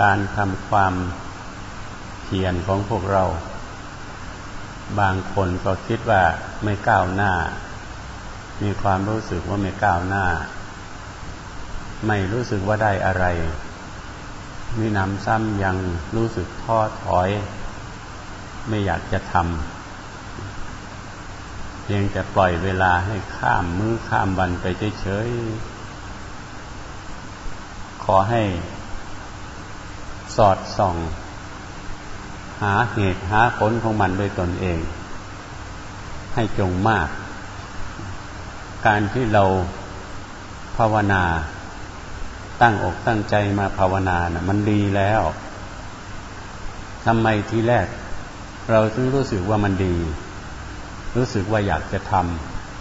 การทำความเพียรของพวกเรา บางคนก็คิดว่าไม่ก้าวหน้า มีความรู้สึกว่าไม่ก้าวหน้า ไม่รู้สึกว่าได้อะไรมีน้ำซ้ำยังรู้สึกท้อถอย ไม่อยากจะทำเพียงแต่ปล่อยเวลาให้ข้ามมือข้ามวันไปเฉยๆขอให้ สอดส่อง หาเหตุหาผลของมันด้วยตนเอง ให้จงมาก การที่เราภาวนาตั้งอกตั้งใจมาภาวนานะ่มันดีแล้วทำไมทีแรก เราถึงรู้สึกว่ามันดี รู้สึกว่าอยากจะท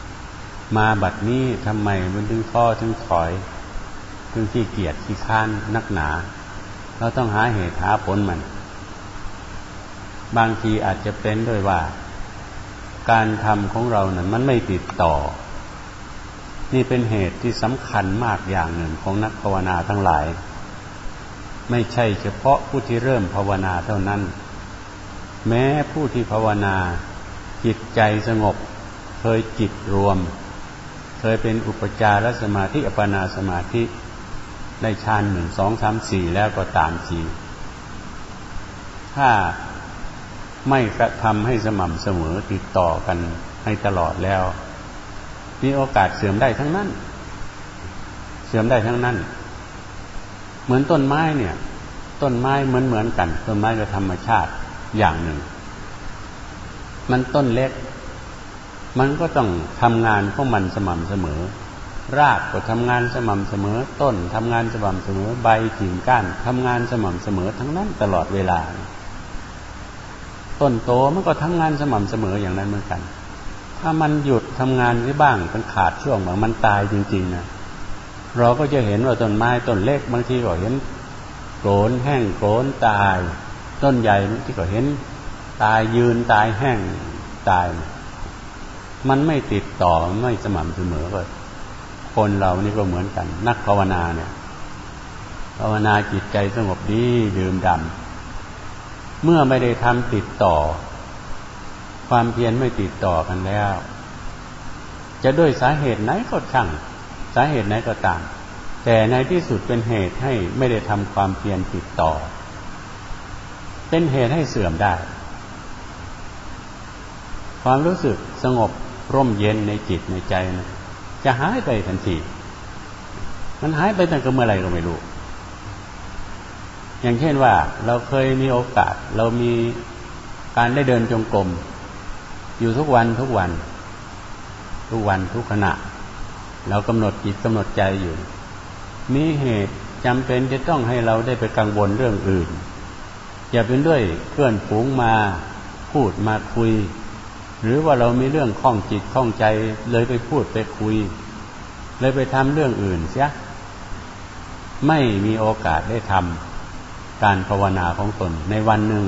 ำมาบัดนี้ทำไมมันถึงท้อถึงถอย ถึงขี้เกียจขี้ค้านนักหนา เราต้องหาเหตุหาผลมัน บางทีอาจจะเป็นด้วยว่า การทำของเรานะ่ะมันไม่ติดต่อ นี่เป็นเหตุที่สำคัญมากอย่างหนึ่งของนักภาวนาทั้งหลาย ไม่ใช่เฉพาะผู้ที่เริ่มภาวนาเท่านั้น แม้ผู้ที่ภาวนาจิตใจสงบ เคยจิตรวม เคยเป็นอุปจารสมาธิอัปนาสมาธิ ได้ฌานหนึ่งสองสามสี่แล้วก็ตามทีถ้าไม่กระทำให้สม่ำเสมอติดต่อกันให้ตลอดแล้ว มีโอกาสเสื่อมได้ทั้งนั้น เสื่อมได้ทั้งนั้น เหมือนต้นไม้เนี่ย ต้นไม้เหมือนเหมือนกัน ต้นไม้ก็ธรรมชาติอย่างหนึ่ง มันต้นเล็ก มันก็ต้องทำงานของมันสม่ำเสมอ รากก็ทำงานสม่ำเสมอ ต้นทำงานสม่ำเสมอ ใบกิ่งก้านทำงานสม่ำเสมอทั้งนั้นตลอดเวลา ต้นโตมันก็ทำงานสม่ำเสมออย่างนั้นเหมือนกัน ถ้ามันหยุดทำงานที่บ้างมันขาดช่วงบางมันตายจริงๆนะเราก็จะเห็นว่าต้นไม้ต้นเล็กบางทีก็เห็นโกรนแห้งโกรนตาย ต้นใหญ่บางทีก็เห็นตายยืนตายแห้งตาย มันไม่ติดต่อไม่สม่ำเสมอเลย คนเรานี่ก็เหมือนกัน นักภาวนาเนี่ย ภาวนาจิตใจสงบดีดื่มดำเมื่อไม่ได้ทำติดต่อ ความเพียรไม่ติดต่อกันแล้ว จะด้วยสาเหตุไหนก็ช่าง สาเหตุไหนก็ตาม แต่ในที่สุดเป็นเหตุให้ไม่ได้ทำความเพียรติดต่อ เป็นเหตุให้เสื่อมได้ ความรู้สึกสงบร่มเย็นในจิตในใจนะ จะหายไปทันที มันหายไปตั้งแต่เมื่อไรก็ไม่รู้ อย่างเช่นว่า เราเคยมีโอกาส เรามีการได้เดินจงกรมอยู่ทุกวันทุกวัน ทุกวันทุกขณะ เรากำหนดจิตกำหนดใจอยู่ มีเหตุจำเป็นจะต้องให้เราได้ไปกังวลเรื่องอื่น อย่าเป็นด้วยเพื่อนฝูงมาพูดมาคุย หรือว่าเรามีเรื่องข้องจิตข้องใจเลยไปพูดไปคุย เลยไปทำเรื่องอื่นเสียไม่มีโอกาสได้ทำการภาวนาของตนในวันหนึ่ง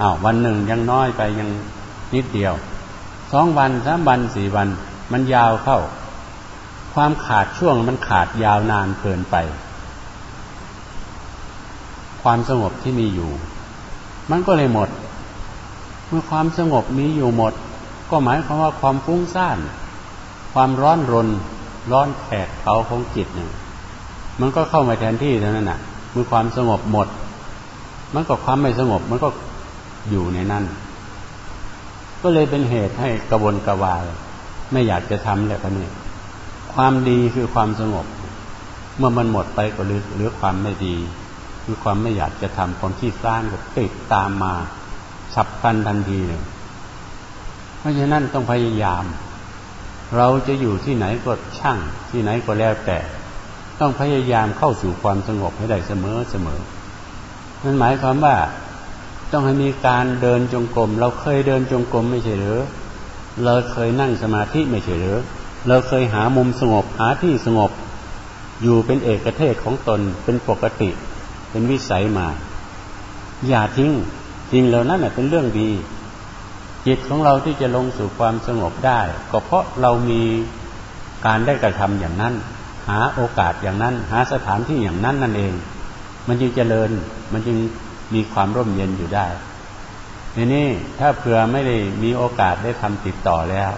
อ้าววันหนึ่งยังน้อยไปยังนิดเดียวสองวันสามวันสี่วัน มันยาวเข้า ความขาดช่วงมันขาดยาวนานเกินไป ความสงบที่มีอยู่ มันก็เลยหมด เมื่อความสงบมีอยู่หมด ก็หมายความว่าความฟุ้งซ่าน ความร้อนรน ร้อนแผดเผาของจิตหนึ่งมันก็เข้ามาแทนที่เท่านั้นน่ะเมื่อความสงบหมด มันก็ความไม่สงบ มันก็อยู่ในนั้น ก็เลยเป็นเหตุให้กระวนกระวาย ไม่อยากจะทำเลยคนนี้ความดีคือความสงบ เมื่อมันหมดไปก็เหลือเหลือความไม่ดี คือความไม่อยากจะทำความที่ร้านก็ติดตามมาฉับพลันทันทีเลย เพราะฉะนั้นต้องพยายาม เราจะอยู่ที่ไหนก็ช่าง ที่ไหนก็แล้วแต่ ต้องพยายามเข้าสู่ความสงบให้ได้เสมอเสมอนั่นหมายความว่าต้องให้มีการเดินจงกรมเราเคยเดินจงกรมไม่ใช่หรือเราเคยนั่งสมาธิไม่ใช่หรือเราเคยหามุมสงบหาที่สงบ อยู่เป็นเอกเทศของตนเป็นปกติ เป็นวิสัยมา อย่าทิ้งสิ่งเหล่านั้นเป็นเรื่องดี จิตของเราที่จะลงสู่ความสงบได้ ก็เพราะเรามีการได้กระทำอย่างนั้น หาโอกาสอย่างนั้น หาสถานที่อย่างนั้นนั่นเอง มันจึงเจริญมันจึงมีความร่มเย็นอยู่ได้ทีนี้ถ้าเผื่อไม่ได้มีโอกาสได้ทำติดต่อแล้ว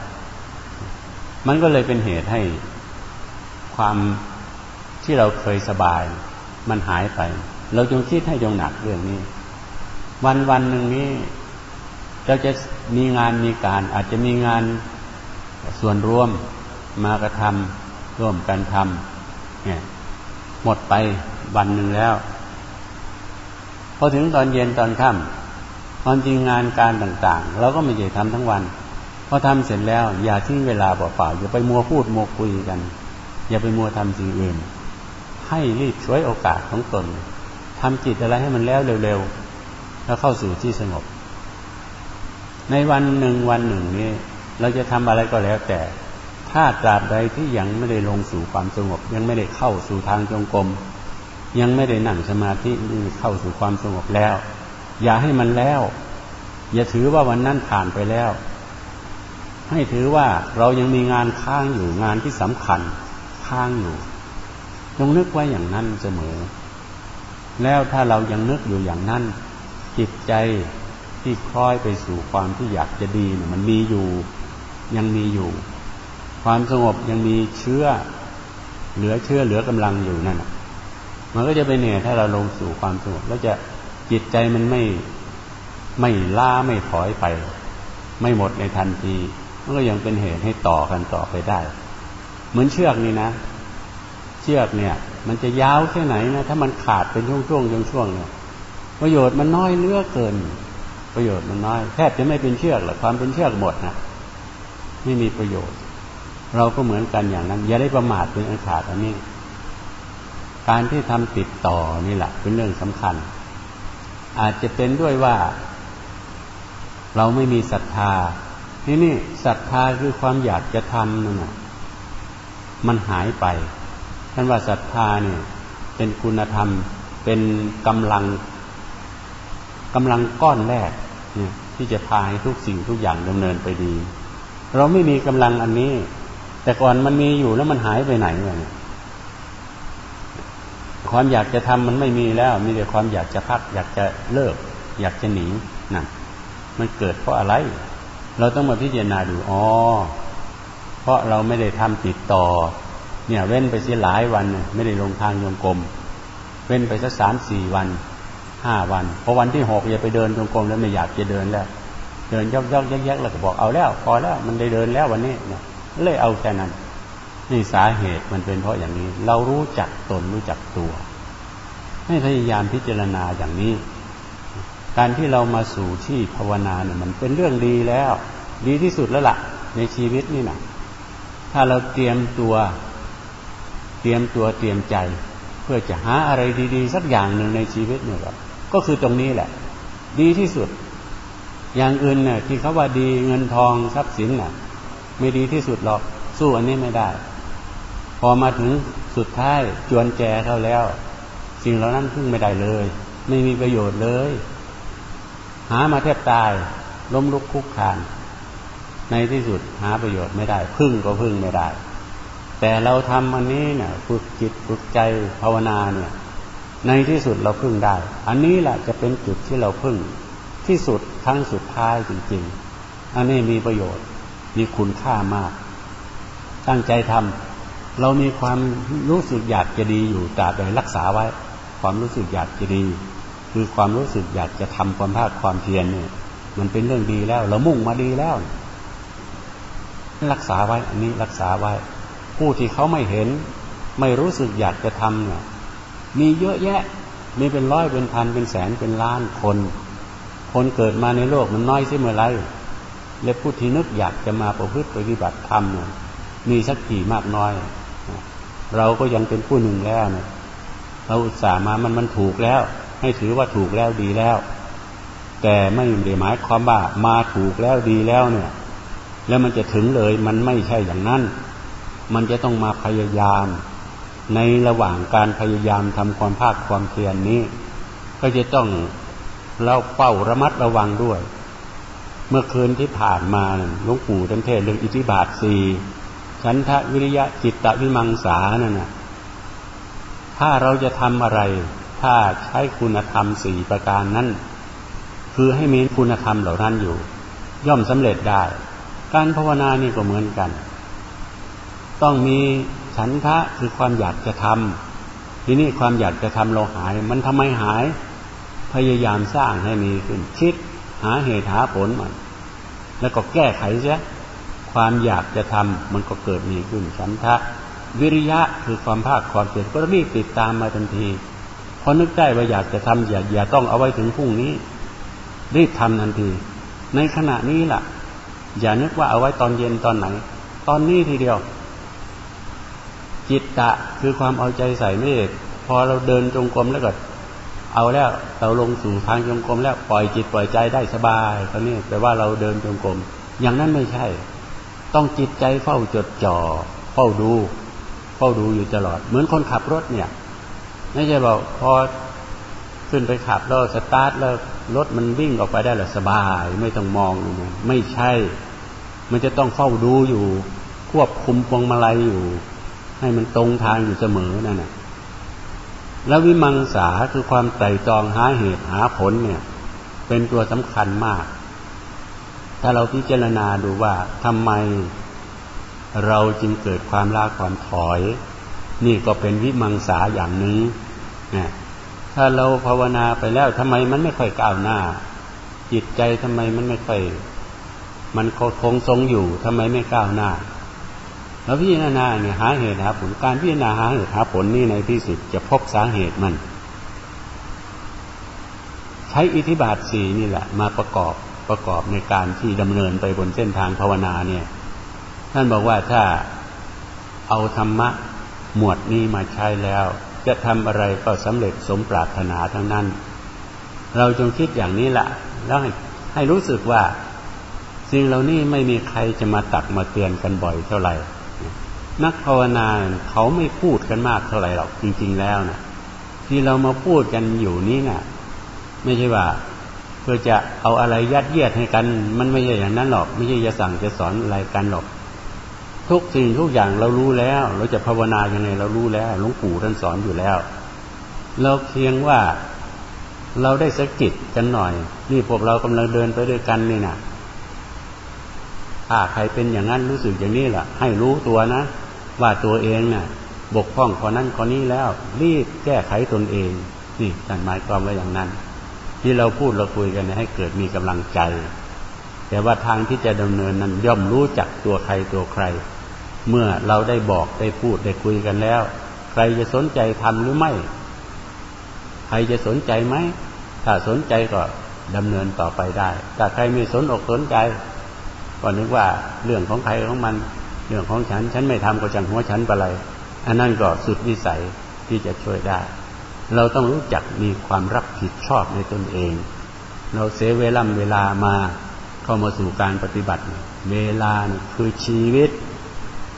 มันก็เลยเป็นเหตุให้ความที่เราเคยสบาย มันหายไป เราจงคิดให้จงหนักเรื่องนี้ วันวันหนึ่งนี้ เราจะมีงานมีการอาจจะมีงานส่วนรวมมากระทำร่วมกันทำเนี่ยหมดไปวันหนึ่งแล้วพอถึงตอนเย็นตอนค่ำความจริงงานการต่าง ๆ เราก็ไม่ใช่ทำทั้งวันพอทำเสร็จแล้ว อย่าทิ้งเวลาเปล่าๆอย่าไปมัวพูดมัวคุยกัน อย่าไปมัวทำสิ่งอื่น ให้รีบช่วยโอกาสของตนทำจิตอะไรให้มันแล้วเร็วๆแล้วเข้าสู่ที่สงบ ในวันหนึ่งวันหนึ่งนี้ เราจะทำอะไรก็แล้วแต่ ถ้าตราบใดที่ยังไม่ได้ลงสู่ความสงบ ยังไม่ได้เข้าสู่ทางจงกรมยังไม่ได้นั่งสมาธินี่เข้าสู่ความสงบแล้ว อย่าให้มันแล้ว อย่าถือว่าวันนั้นผ่านไปแล้ว ให้ถือว่าเรายังมีงานค้างอยู่งานที่สำคัญค้างอยู่จงนึกไว้อย่างนั้นเสมอ แล้วถ้าเรายังนึกอยู่อย่างนั้นจิตใจ ที่คล้อยไปสู่ความที่อยากจะดีเนี่ยมันมีอยู่ยังมีอยู่ ความสงบยังมีเชื้อ เหลือเชื้อเหลือกำลังอยู่นั่นมันก็จะเป็นเนี่ยถ้าเราลงสู่ความสงบแล้วจะจิตใจมันไม่ไม่ล้าไม่ถอยไป ไม่หมดในทันทีมันก็ยังเป็นเหตุให้ต่อกันต่อไปได้ เหมือนเชือกนี่นะ เชือกเนี่ย มันจะยาวแค่ไหนนะถ้ามันขาดเป็นช่วงๆช่วงๆเนี่ยประโยชน์มันน้อยเลือเกิน ประโยชน์มันน้อยแทบจะไม่เป็นเชือกหรอกความเป็นเชือกหมดนะไม่มีประโยชน์ เราก็เหมือนกันอย่างนั้น อย่าได้ประมาทเป็นอันขาดอันนี้ การที่ทำติดต่อนี่แหละเป็นเรื่องสำคัญ อาจจะเป็นด้วยว่า เราไม่มีศรัทธาที่นี่ศรัทธาคือความอยากจะทำนั่นนะมันหายไปท่านว่าศรัทธาเนี่ยเป็นคุณธรรม เป็นกำลังกำลังก้อนแรก เนี่ยที่จะพาให้ทุกสิ่งทุกอย่างดำเนินไปดี เราไม่มีกำลังอันนี้ แต่ก่อนมันมีอยู่แล้วมันหายไปไหนเนี่ยความอยากจะทำมันไม่มีแล้ว มีแต่ความอยากจะพัก อยากจะเลิก อยากจะหนีนั่นมันเกิดเพราะอะไร เราต้องมาพิจารณาดูอ๋อเพราะเราไม่ได้ทำติดต่อ เนี่ย เว้นไปเสียหลายวัน ไม่ได้ลงทางโยงกลม เว้นไปสักสามสี่วัน ห้าวันพอวันที่หกอย่าไปเดินโยงกลมแล้วไม่อยากจะเดินแล้ว เดินยอกยอกแยกๆแล้วก็บอกเอาแล้วพอแล้วมันได้เดินแล้ววันนี้เนี่ยเลยเอาแค่นั้น นี่สาเหตุมันเป็นเพราะอย่างนี้ เรารู้จักตนรู้จักตัว ให้พยายามพิจารณาอย่างนี้ การที่เรามาสู่ที่ภาวนาเนี่ยมันเป็นเรื่องดีแล้ว ดีที่สุดแล้วละ่ะ ในชีวิตนี่นะถ้าเราเตรียมตัว เตรียมตัวเตรียมใจ เพื่อจะหาอะไรดี ๆ สักอย่างหนึ่งในชีวิตเนี่ย ก็คือตรงนี้แหละ ดีที่สุด อย่างอื่นเนี่ยที่เขาว่าดีเงินทองทรัพย์สินน่ะ ไม่ดีที่สุดหรอกสู้อันนี้ไม่ได้ พอมาถึงสุดท้ายจวนแจเขาแล้ว สิ่งเหล่านั้นพึ่งไม่ได้เลย ไม่มีประโยชน์เลย หามาแทบตาย ล้มลุกคุกคานในที่สุดหาประโยชน์ไม่ได้ พึ่งก็พึ่งไม่ได้ แต่เราทำอันนี้เนี่ยฝึกจิตฝึกใจภาวนาเนี่ย ในที่สุดเราพึ่งได้ อันนี้แหละจะเป็นจุดที่เราพึ่งที่สุดครั้งสุดท้ายจริง ๆ อันนี้มีประโยชน์มีคุณค่ามาก ตั้งใจทำเรามีความรู้สึกอยากจะดีอยู่ตราบใดรักษาไว้ ความรู้สึกอยากจะดี คือความรู้สึกอยากจะทำความภาคความเพียรเนี่ย มันเป็นเรื่องดีแล้ว เรามุ่งมาดีแล้ว รักษาไว้ อันนี้รักษาไว้ ผู้ที่เขาไม่เห็น ไม่รู้สึกอยากจะทำเนี่ย มีเยอะแยะ มีเป็นร้อยเป็นพันเป็นแสนเป็นล้านคน คนเกิดมาในโลกมันน้อยสิเมื่อไรและผู้ที่นึกอยากจะมาประพฤติปฏิบัติธรรมเนี่ยมีสักกี่มากน้อย เราก็ยังเป็นผู้หนึ่งแล้วเนี่ยเราอุตส่าห์มามันมันถูกแล้ว ให้ถือว่าถูกแล้วดีแล้ว แต่ไม่ได้หมายความว่ามาถูกแล้วดีแล้วเนี่ย แล้วมันจะถึงเลยมันไม่ใช่อย่างนั้น มันจะต้องมาพยายาม ในระหว่างการพยายามทำความภาคความเพียรนนี้ ก็จะต้องเราเฝ้าระมัดระวังด้วย เมื่อคืนที่ผ่านมาหลวงปู่ท่านเทศเรื่องอิทธิบาทสี่ฉันทะวิริยะจิตตวิมังสานั่นนะถ้าเราจะทำอะไร ถ้าใช้คุณธรรมสี่ประการนั้น คือให้มีคุณธรรมเหล่านั้นอยู่ ย่อมสำเร็จได้ การภาวนานี่ก็เหมือนกัน ต้องมี ฉันทะคือความอยากจะทำทีนี้ความอยากจะทำเราหาย มันทำไมหาย พยายามสร้างให้มีขึ้นคิดหาเหตุหาผลมันแล้วก็แก้ไขเสียความอยากจะทำมันก็เกิดมีขึ้นฉันทะ วิริยะคือความภาคความเพียรก็รีบติดตามมาทันทีพอนึกได้ว่าอยากจะทำอย่าอย่าต้องเอาไว้ถึงพรุ่งนี้ รีบทำทันที ในขณะนี้ล่ะ อย่านึกว่าเอาไว้ตอนเย็นตอนไหน ตอนนี้ทีเดียว จิตตะคือความเอาใจใส่ไม่พอเราเดินจงกรมแล้วก็เอาแล้วเราลงสู่ทางจงกรมแล้วปล่อยจิตปล่อยใจได้สบายตอนนี้แปลว่าเราเดินจงกรมอย่างนั้นไม่ใช่ ต้องจิตใจเฝ้าจดจ่อเฝ้าดู เฝ้าดูอยู่ตลอด เหมือนคนขับรถเนี่ยไม่ใช่บอกพอขึ้นไปขับแล้วสตาร์ทแล้วรถมันวิ่งออกไปได้หรอสบาย ไม่ต้องมองเลยไม่ใช่ มันจะต้องเฝ้าดูอยู่ ควบคุมพวงมาลัยอยู่ ให้มันตรงทางอยู่เสมอนั่นแหละแล้ววิมังสาคือความไตรตรองหาเหตุหาผลเนี่ย เป็นตัวสำคัญมาก ถ้าเราพิจารณาดูว่าทำไมเราจึงเกิดความลาความถอย นี่ก็เป็นวิมังสาอย่างหนึ่งนะถ้าเราภาวนาไปแล้วทำไมมันไม่ค่อยก้าวหน้า จิตใจทำไมมันไม่ค่อย มันคงทรงอยู่ทำไมไม่ก้าวหน้า แล้วพิจารณาเนี่ยหาเหตุหาผลการพิจารณาหาเหตุหาผลนี่ในที่สุดจะพบสาเหตุมัน ใช้อิทธิบาทสีนี่แหละ มาประกอบประกอบในการที่ดำเนินไปบนเส้นทางภาวนาเนี่ย ท่านบอกว่าถ้าเอาธรรมะหมวดนี้มาใช้แล้ว จะทำอะไรก็สำเร็จสมปรารถนาทั้งนั้น เราจงคิดอย่างนี้แหละแล้วให้ให้รู้สึกว่าสิ่งเหล่านี้ไม่มีใครจะมาตักมาเตือนกันบ่อยเท่าไหร่ นักภาวนาเขาไม่พูดกันมากเท่าไหร่หรอกจริง ๆแล้วนะที่เรามาพูดกันอยู่นี้นะ่ะ ไม่ใช่ว่าเพื่อจะเอาอะไรยัดเยียดให้กัน มันไม่ใช่อย่างนั้นหรอก ไม่ใช่จะสั่งจะสอนอะไรกันหรอก ทุกสิ่งทุกอย่างเรารู้แล้ว เราจะภาวนายังไงเรารู้แล้วหลวงปู่ท่านสอนอยู่แล้ว เราเพียงว่าเราได้สกิดกันหน่อย นี่พวกเรากำลังเดินไปด้วยกันนี่นะถ้าใครเป็นอย่างนั้นรู้สึกอย่างนี้แหละให้รู้ตัวนะ ว่าตัวเองนะ่ะ บกพร่องคนนั้นคนนี้แล้ว รีบแก้ไขตนเอง นี่ท่านหมายความว่าอย่างนั้น ที่เราพูดเราคุยกันให้เกิดมีกำลังใจ แต่ว่าทางที่จะดำเนินนั้นย่อมรู้จักตัวใครตัวใคร เมื่อเราได้บอกได้พูดได้คุยกันแล้ว ใครจะสนใจทำหรือไม่ ใครจะสนใจไหมถ้าสนใจก็ดำเนินต่อไปได้ แต่ใครไม่สนอกสนใจ ก็นึกว่าเรื่องของใครของมัน เรื่องของฉัน ฉันไม่ทำก็จังหัวฉันไปเลยอันนั้นก็สุดวิสัยที่จะช่วยได้ เราต้องรู้จักมีความรับผิดชอบในตนเอง เราเสียเวลาเวลามาเข้ามาสู่การปฏิบัติ เวลาคือชีวิต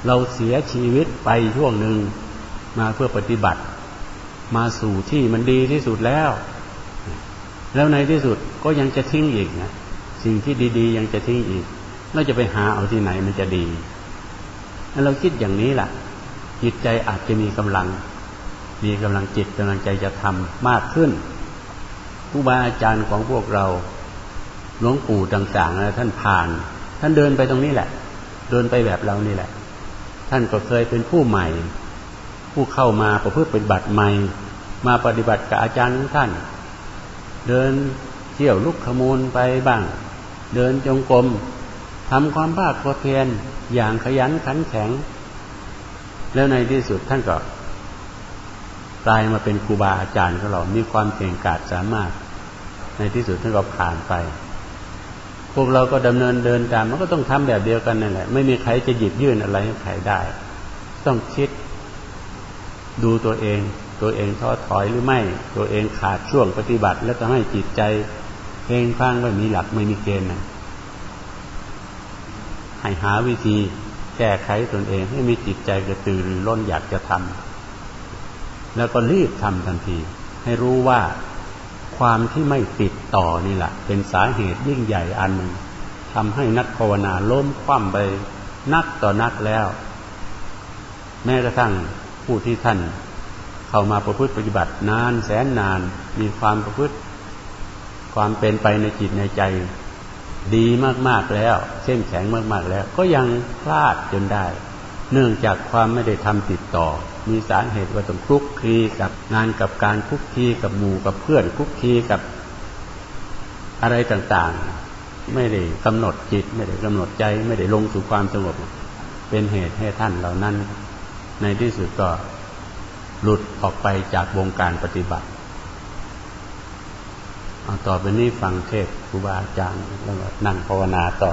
เราเสียชีวิตไปช่วงหนึ่งมาเพื่อปฏิบัติ มาสู่ที่มันดีที่สุดแล้ว แล้วในที่สุดก็ยังจะทิ้งอีกนะสิ่งที่ดี ๆ ยังจะทิ้งอีกเราจะไปหาเอาที่ไหนมันจะดี ถ้าเราคิดอย่างนี้ล่ะ จิตใจอาจจะมีกำลัง มีกำลังจิตกำลังใจจะทำมากขึ้นผู้บาอาจารย์ของพวกเราหลวงปู่ต่างๆนะท่านผ่าน ท่านเดินไปตรงนี้แหละ เดินไปแบบเรานี่แหละ ท่านก็เคยเป็นผู้ใหม่ ผู้เข้ามาประพฤติปฏิบัติใหม่ มาปฏิบัติกับอาจารย์ของท่าน เดินเที่ยวลุกขมูลไปบ้าง เดินจงกรม ทำความภาคความเพียรอย่างขยันขันแข็ง แล้วในที่สุดท่านก็กลายมาเป็นครูบาอาจารย์ของเรา มีความเก่งกาจสามารถ ในที่สุดท่านก็ผ่านไป พวกเราก็ดำเนินเดินตาม มันก็ต้องทำแบบเดียวกันนั่นแหละ ไม่มีใครจะหยิบยื่นอะไรให้ใครได้ ต้องคิด ดูตัวเอง ตัวเองท้อถอยหรือไม่ ตัวเองขาดช่วงปฏิบัติ แล้วทำให้จิตใจเพลงฟังไม่มีหลักไม่มีเกณฑ์นะ ให้หาวิธีแก้ไขตนเองให้มีจิตใจกระตือรือร้นอยากจะทำแล้วก็รีบทำทันที ให้รู้ว่าความที่ไม่ติดต่อนี่แหละเป็นสาเหตุยิ่งใหญ่อันหนึ่งทำให้นักภาวนาล้มคว่ำไปนักต่อนักแล้ว แม้กระทั่งผู้ที่ท่านเคเข้ามาประพฤติปฏิบัตินานแสนนานมีความประพฤติความเป็นไปในจิตในใจ ดีมากๆแล้วเส้นแข็งมากๆแล้ว ก็ยังพลาดจนได้ เนื่องจากความไม่ได้ทำติดต่อ มีสาเหตุว่าต้องคลุกคลีกับงานกับการคลุกคลีกับหมู่กับเพื่อนคลุกคลีกับอะไรต่างๆ ไม่ได้กำหนดจิต ไม่ได้กำหนดใจ ไม่ได้ลงสู่ความสงบ เป็นเหตุให้ท่านเหล่านั้น ในที่สุดก็หลุดออกไปจากวงการปฏิบัติ เอาต่อไปนี้ฟังเทศครูบาอาจารย์แล้วก็นั่งภาวนาต่อ